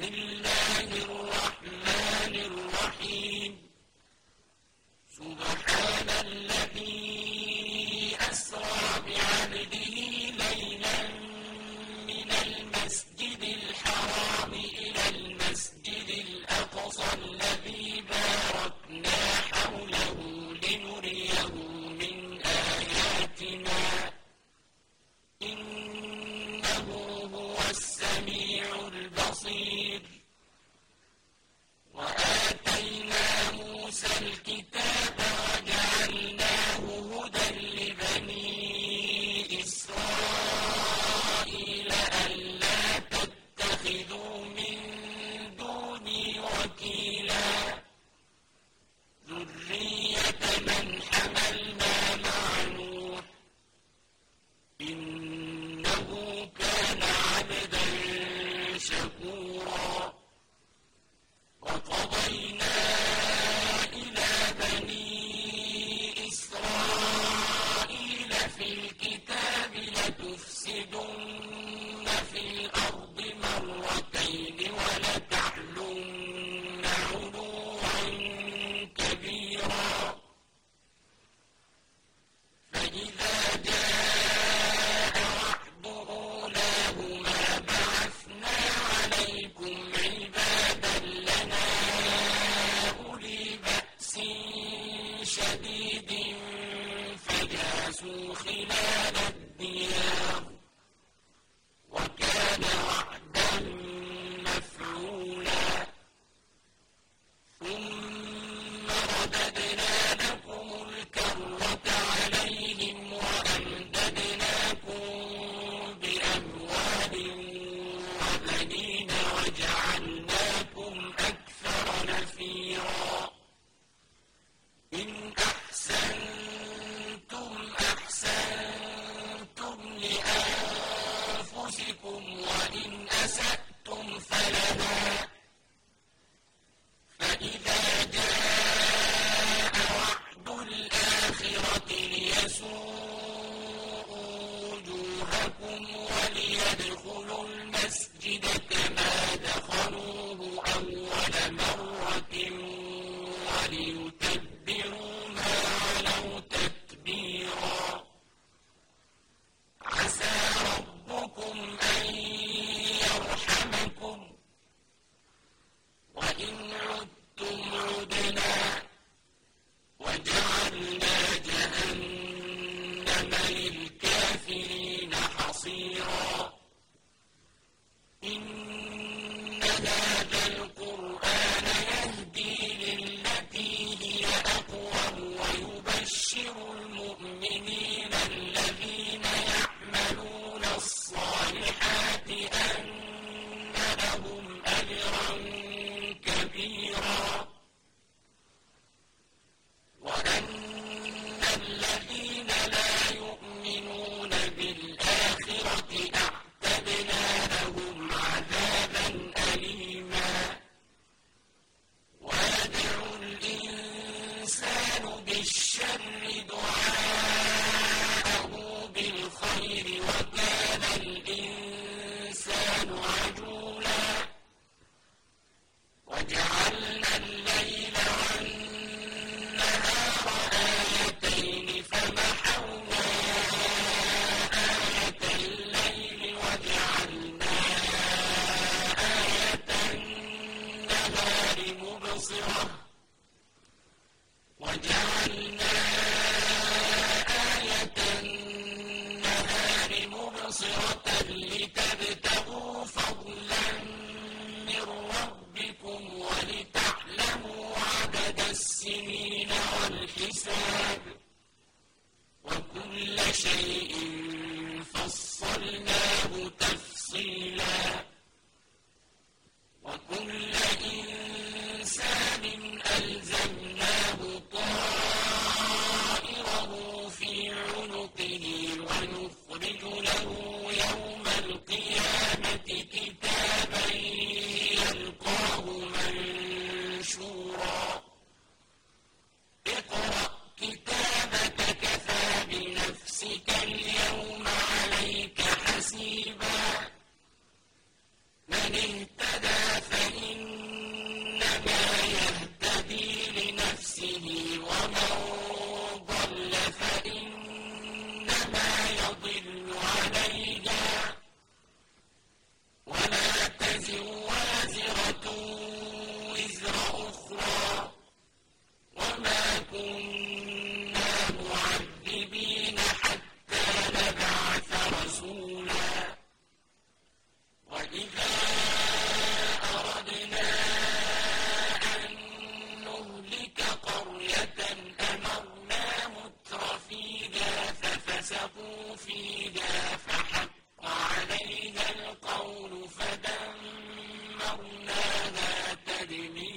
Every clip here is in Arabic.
Mm-hmm. be.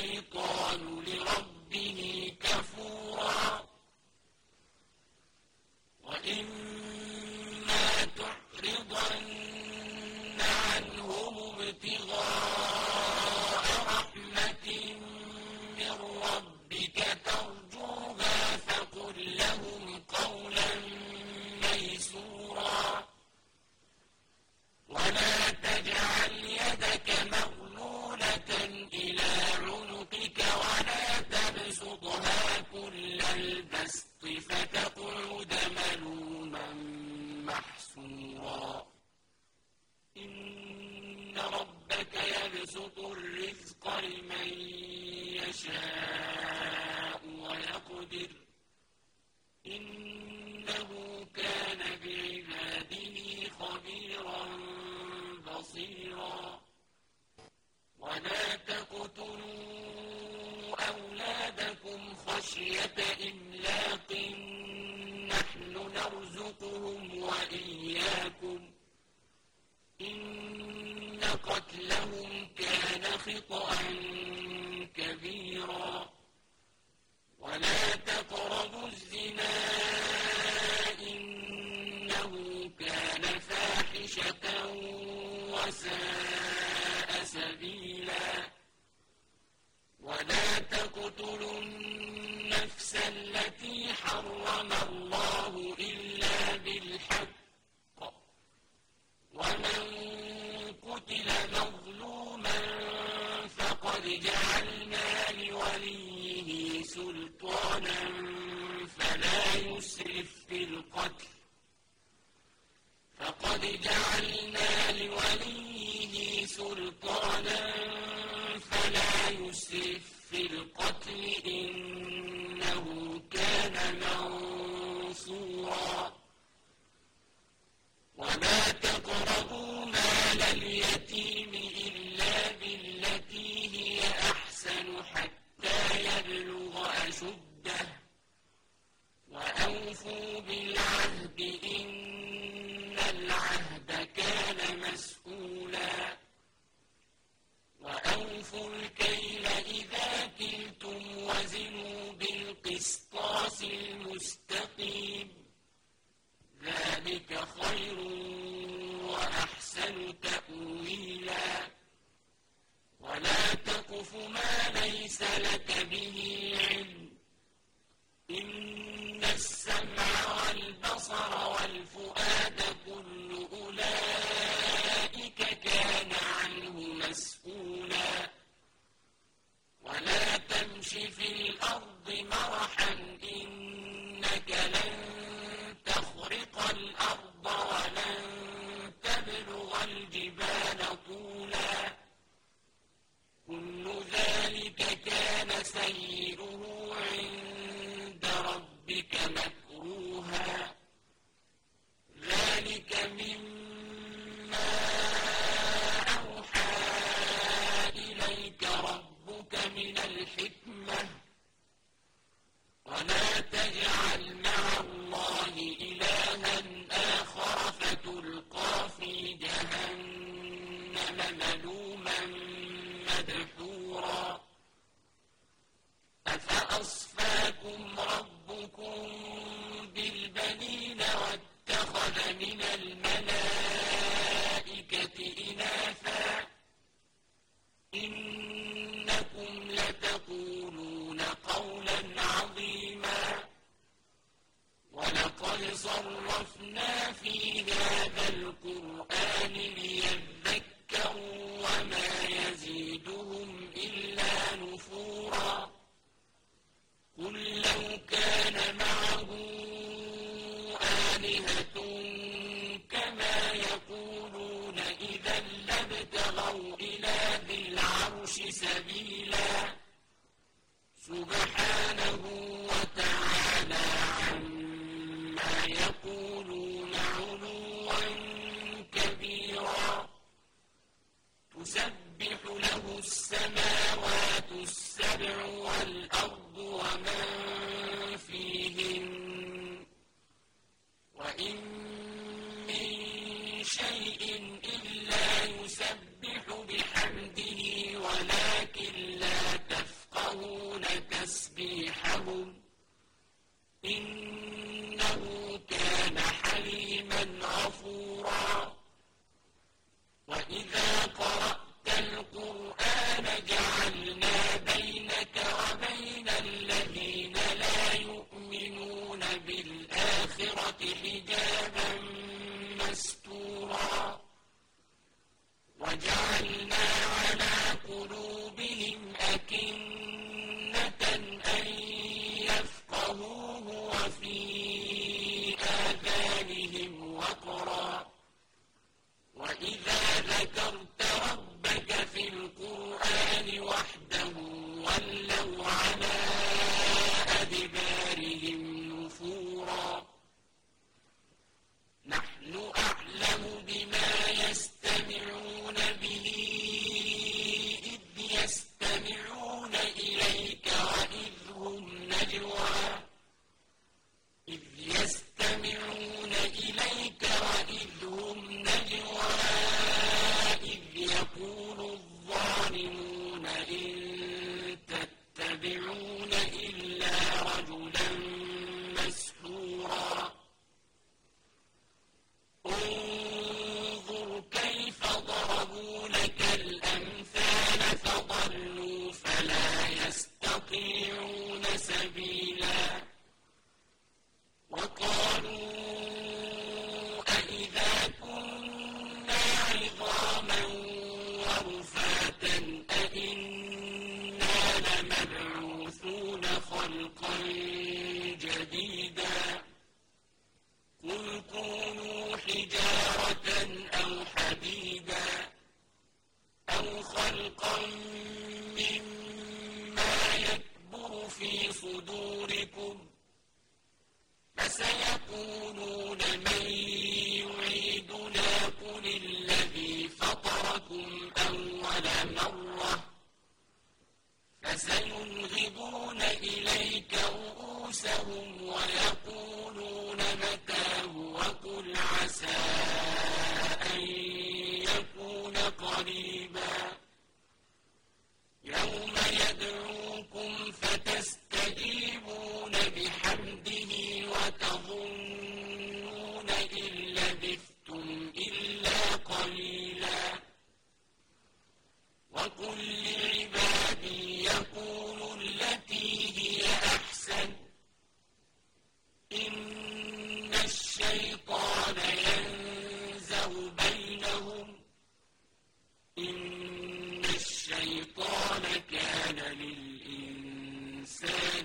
الشيطان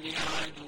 كرمت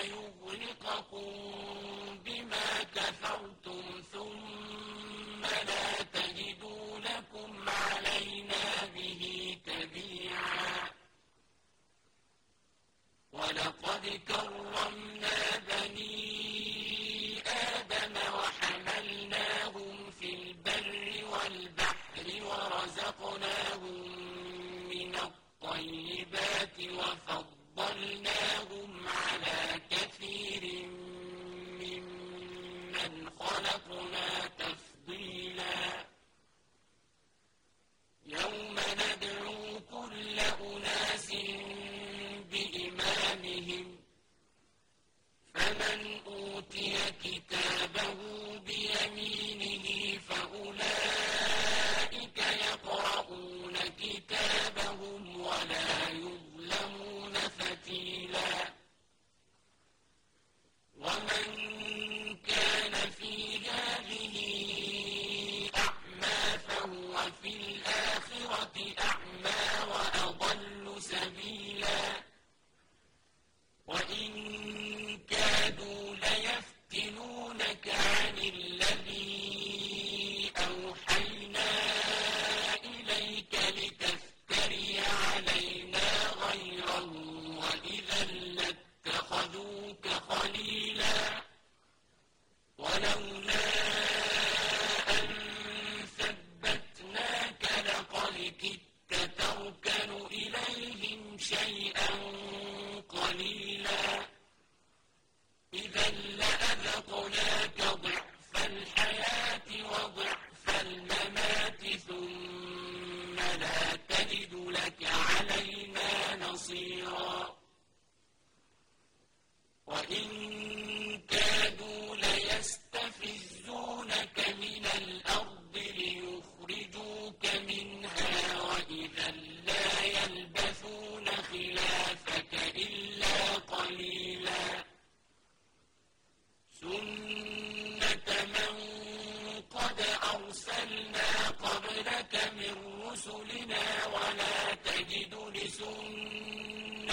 الريح الآخرة قبلك من رسلنا ولا تجد لسنتنا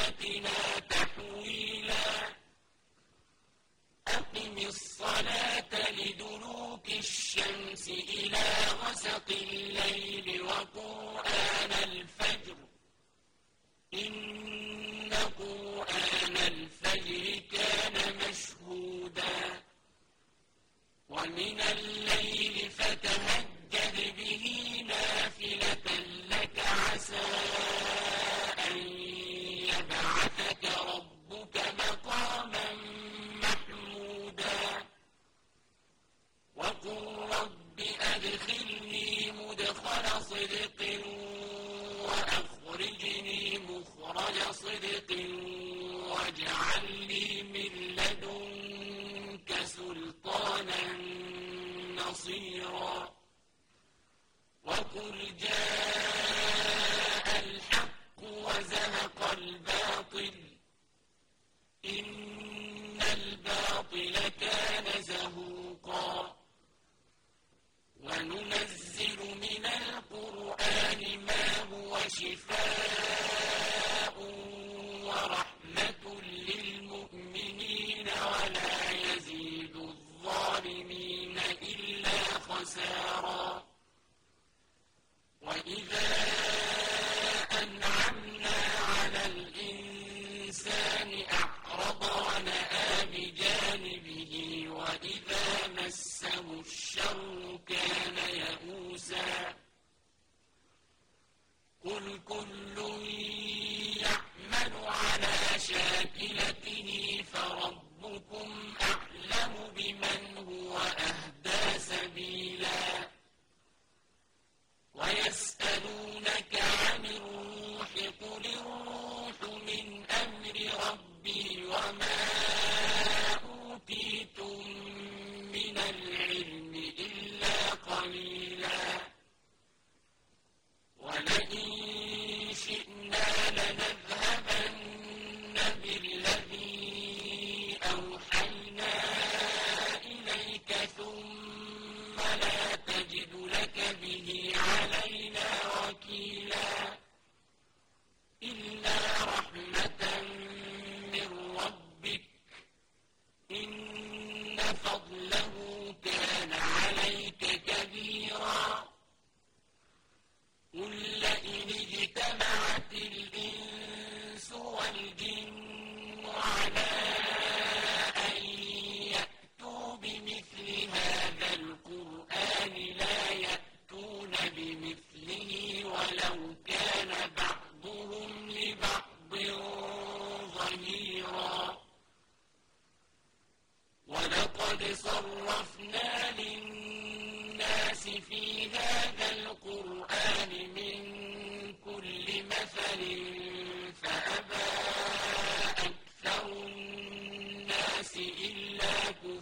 إن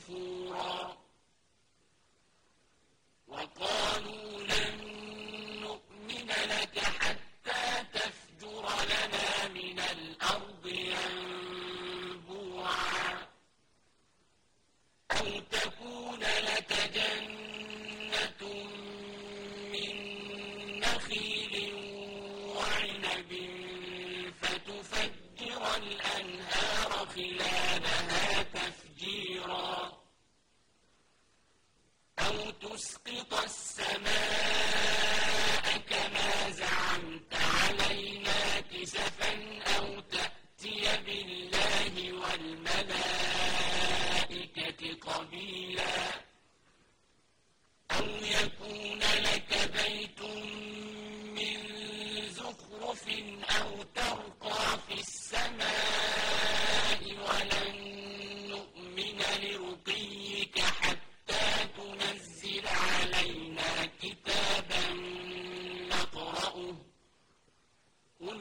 فيه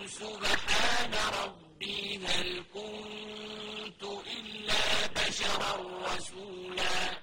سبحان ربي هل كنت إلا بشرا رسولا.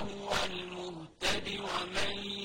وهو المهتد ومن